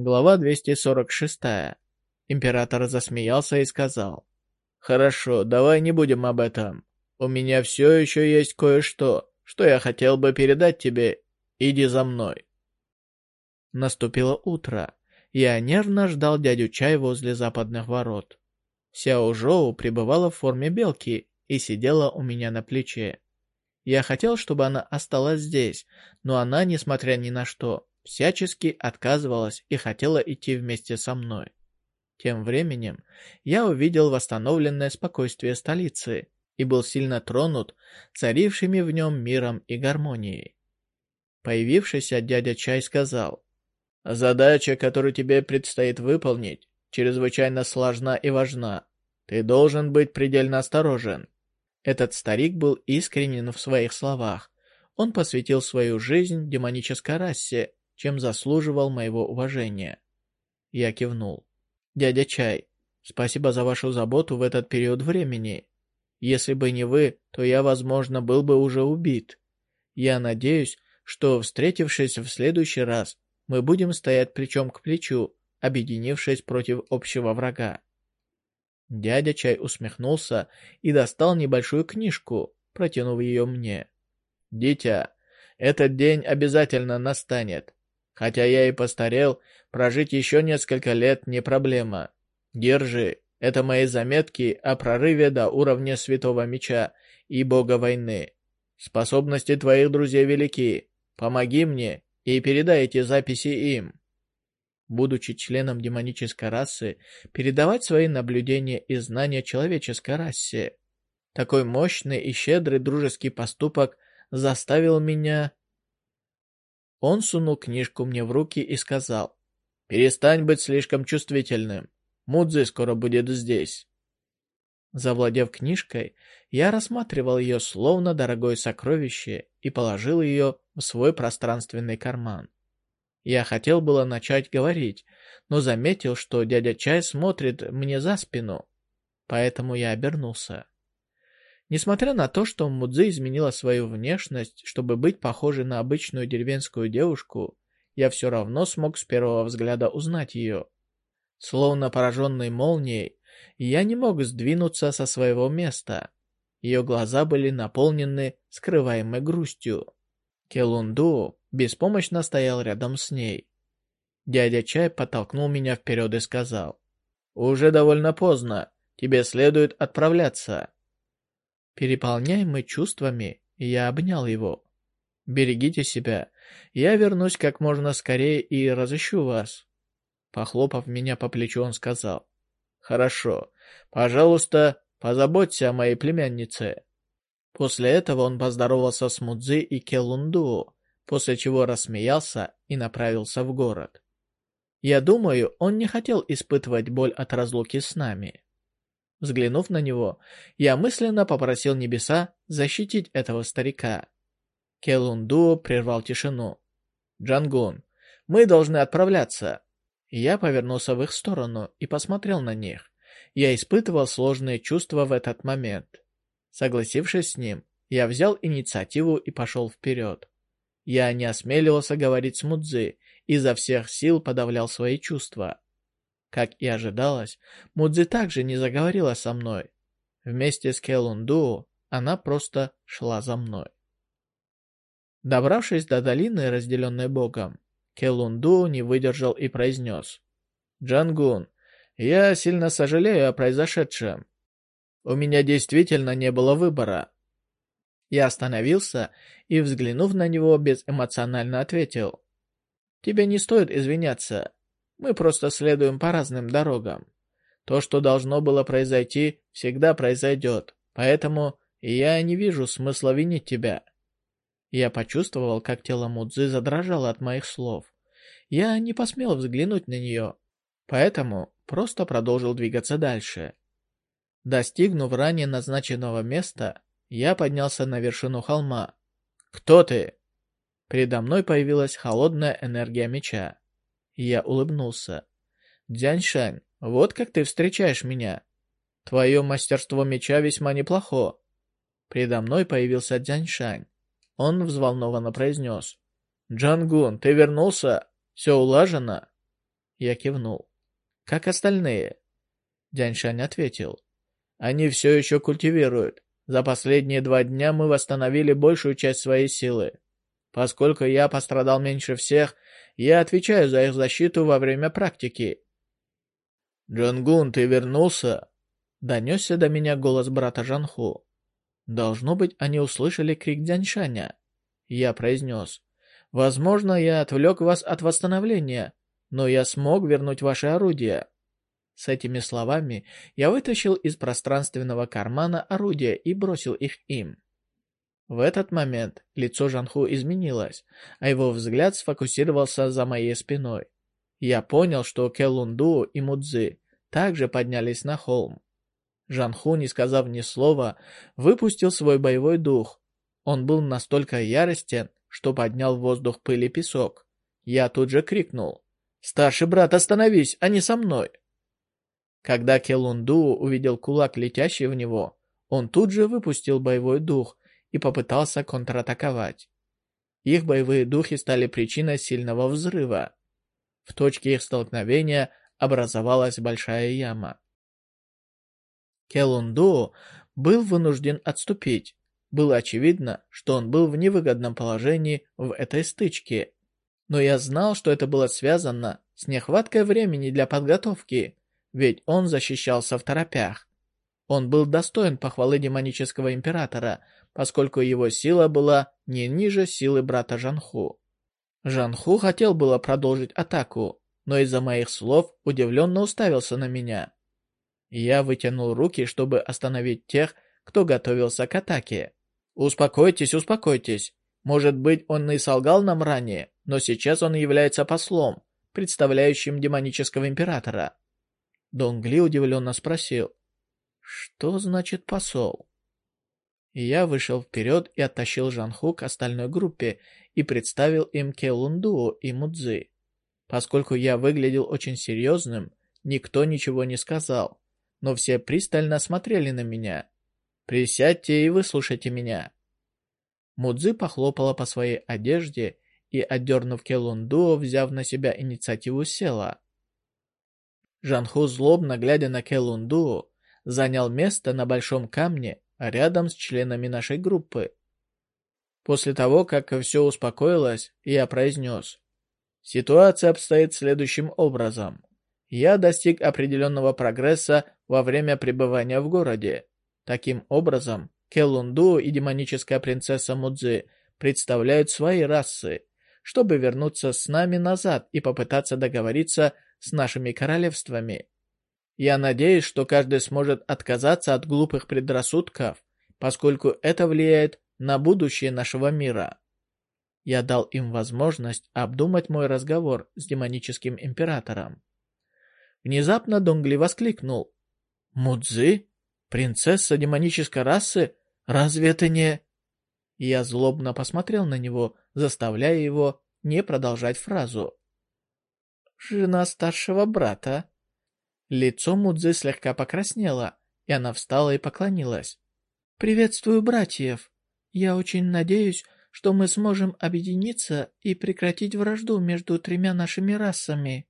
Глава 246. Император засмеялся и сказал. «Хорошо, давай не будем об этом. У меня все еще есть кое-что, что я хотел бы передать тебе. Иди за мной». Наступило утро. Я нервно ждал дядю Чай возле западных ворот. Сяо Жоу пребывала в форме белки и сидела у меня на плече. Я хотел, чтобы она осталась здесь, но она, несмотря ни на что, всячески отказывалась и хотела идти вместе со мной. Тем временем я увидел восстановленное спокойствие столицы и был сильно тронут царившими в нем миром и гармонией. Появившийся дядя Чай сказал, «Задача, которую тебе предстоит выполнить, чрезвычайно сложна и важна. Ты должен быть предельно осторожен». Этот старик был искренен в своих словах. Он посвятил свою жизнь демонической расе чем заслуживал моего уважения. Я кивнул. «Дядя Чай, спасибо за вашу заботу в этот период времени. Если бы не вы, то я, возможно, был бы уже убит. Я надеюсь, что, встретившись в следующий раз, мы будем стоять плечом к плечу, объединившись против общего врага». Дядя Чай усмехнулся и достал небольшую книжку, протянув ее мне. «Дитя, этот день обязательно настанет. Хотя я и постарел, прожить еще несколько лет не проблема. Держи, это мои заметки о прорыве до уровня Святого Меча и Бога Войны. Способности твоих друзей велики. Помоги мне и передай эти записи им. Будучи членом демонической расы, передавать свои наблюдения и знания человеческой расе. Такой мощный и щедрый дружеский поступок заставил меня он сунул книжку мне в руки и сказал, «Перестань быть слишком чувствительным. Мудзи скоро будет здесь». Завладев книжкой, я рассматривал ее словно дорогое сокровище и положил ее в свой пространственный карман. Я хотел было начать говорить, но заметил, что дядя Чай смотрит мне за спину, поэтому я обернулся. Несмотря на то, что Мудзи изменила свою внешность, чтобы быть похожей на обычную деревенскую девушку, я все равно смог с первого взгляда узнать ее. Словно пораженный молнией, я не мог сдвинуться со своего места. Ее глаза были наполнены скрываемой грустью. Келунду беспомощно стоял рядом с ней. Дядя Чай подтолкнул меня вперед и сказал, «Уже довольно поздно, тебе следует отправляться». Переполняемый чувствами, я обнял его. «Берегите себя. Я вернусь как можно скорее и разыщу вас». Похлопав меня по плечу, он сказал. «Хорошо. Пожалуйста, позаботься о моей племяннице». После этого он поздоровался с Мудзи и Келунду, после чего рассмеялся и направился в город. Я думаю, он не хотел испытывать боль от разлуки с нами. Взглянув на него, я мысленно попросил небеса защитить этого старика. Келунду прервал тишину. «Джангун, мы должны отправляться». Я повернулся в их сторону и посмотрел на них. Я испытывал сложные чувства в этот момент. Согласившись с ним, я взял инициативу и пошел вперед. Я не осмеливался говорить с Мудзи, изо всех сил подавлял свои чувства. Как и ожидалось, Мудзи также не заговорила со мной. Вместе с Келунду она просто шла за мной. Добравшись до долины, разделенной Богом, Келунду не выдержал и произнес. «Джангун, я сильно сожалею о произошедшем. У меня действительно не было выбора». Я остановился и, взглянув на него, безэмоционально ответил. «Тебе не стоит извиняться. Мы просто следуем по разным дорогам. То, что должно было произойти, всегда произойдет, поэтому я не вижу смысла винить тебя». Я почувствовал, как тело Мудзы задрожало от моих слов. Я не посмел взглянуть на нее, поэтому просто продолжил двигаться дальше. Достигнув ранее назначенного места, я поднялся на вершину холма. «Кто ты?» Передо мной появилась холодная энергия меча. Я улыбнулся. «Дзяньшань, вот как ты встречаешь меня. Твое мастерство меча весьма неплохо». Предо мной появился Дзяньшань. Он взволнованно произнес. «Джангун, ты вернулся? Все улажено?» Я кивнул. «Как остальные?» Дяньшань ответил. «Они все еще культивируют. За последние два дня мы восстановили большую часть своей силы. Поскольку я пострадал меньше всех, я отвечаю за их защиту во время практики». «Джангун, ты вернулся?» Донесся до меня голос брата Жанху. Должно быть, они услышали крик Дзяньшаня. Я произнес. «Возможно, я отвлек вас от восстановления, но я смог вернуть ваши орудия». С этими словами я вытащил из пространственного кармана орудия и бросил их им. В этот момент лицо Жанху изменилось, а его взгляд сфокусировался за моей спиной. Я понял, что Келунду и Мудзи также поднялись на холм. Жанху, не сказав ни слова, выпустил свой боевой дух. Он был настолько яростен, что поднял в воздух пыль и песок. Я тут же крикнул. «Старший брат, остановись, не со мной!» Когда Келунду увидел кулак, летящий в него, он тут же выпустил боевой дух и попытался контратаковать. Их боевые духи стали причиной сильного взрыва. В точке их столкновения образовалась большая яма. Келунду был вынужден отступить. Было очевидно, что он был в невыгодном положении в этой стычке. Но я знал, что это было связано с нехваткой времени для подготовки, ведь он защищался в торопях. Он был достоин похвалы демонического императора, поскольку его сила была не ниже силы брата Жанху. Жанху хотел было продолжить атаку, но из-за моих слов удивленно уставился на меня. Я вытянул руки, чтобы остановить тех, кто готовился к атаке. «Успокойтесь, успокойтесь. Может быть, он и солгал нам ранее, но сейчас он является послом, представляющим демонического императора». Донгли удивленно спросил, «Что значит посол?» Я вышел вперед и оттащил Жанху к остальной группе и представил им Келунду и Мудзи. Поскольку я выглядел очень серьезным, никто ничего не сказал но все пристально смотрели на меня. «Присядьте и выслушайте меня». Мудзи похлопала по своей одежде и, отдернув Келунду, взяв на себя инициативу, села. Жанху, злобно глядя на Келунду, занял место на большом камне рядом с членами нашей группы. После того, как все успокоилось, я произнес. Ситуация обстоит следующим образом я достиг определенного прогресса во время пребывания в городе. Таким образом, Келунду и демоническая принцесса Мудзи представляют свои расы, чтобы вернуться с нами назад и попытаться договориться с нашими королевствами. Я надеюсь, что каждый сможет отказаться от глупых предрассудков, поскольку это влияет на будущее нашего мира. Я дал им возможность обдумать мой разговор с демоническим императором. Внезапно Донгли воскликнул. «Мудзи? Принцесса демонической расы? Разве это не...» Я злобно посмотрел на него, заставляя его не продолжать фразу. «Жена старшего брата». Лицо Мудзи слегка покраснело, и она встала и поклонилась. «Приветствую братьев. Я очень надеюсь, что мы сможем объединиться и прекратить вражду между тремя нашими расами».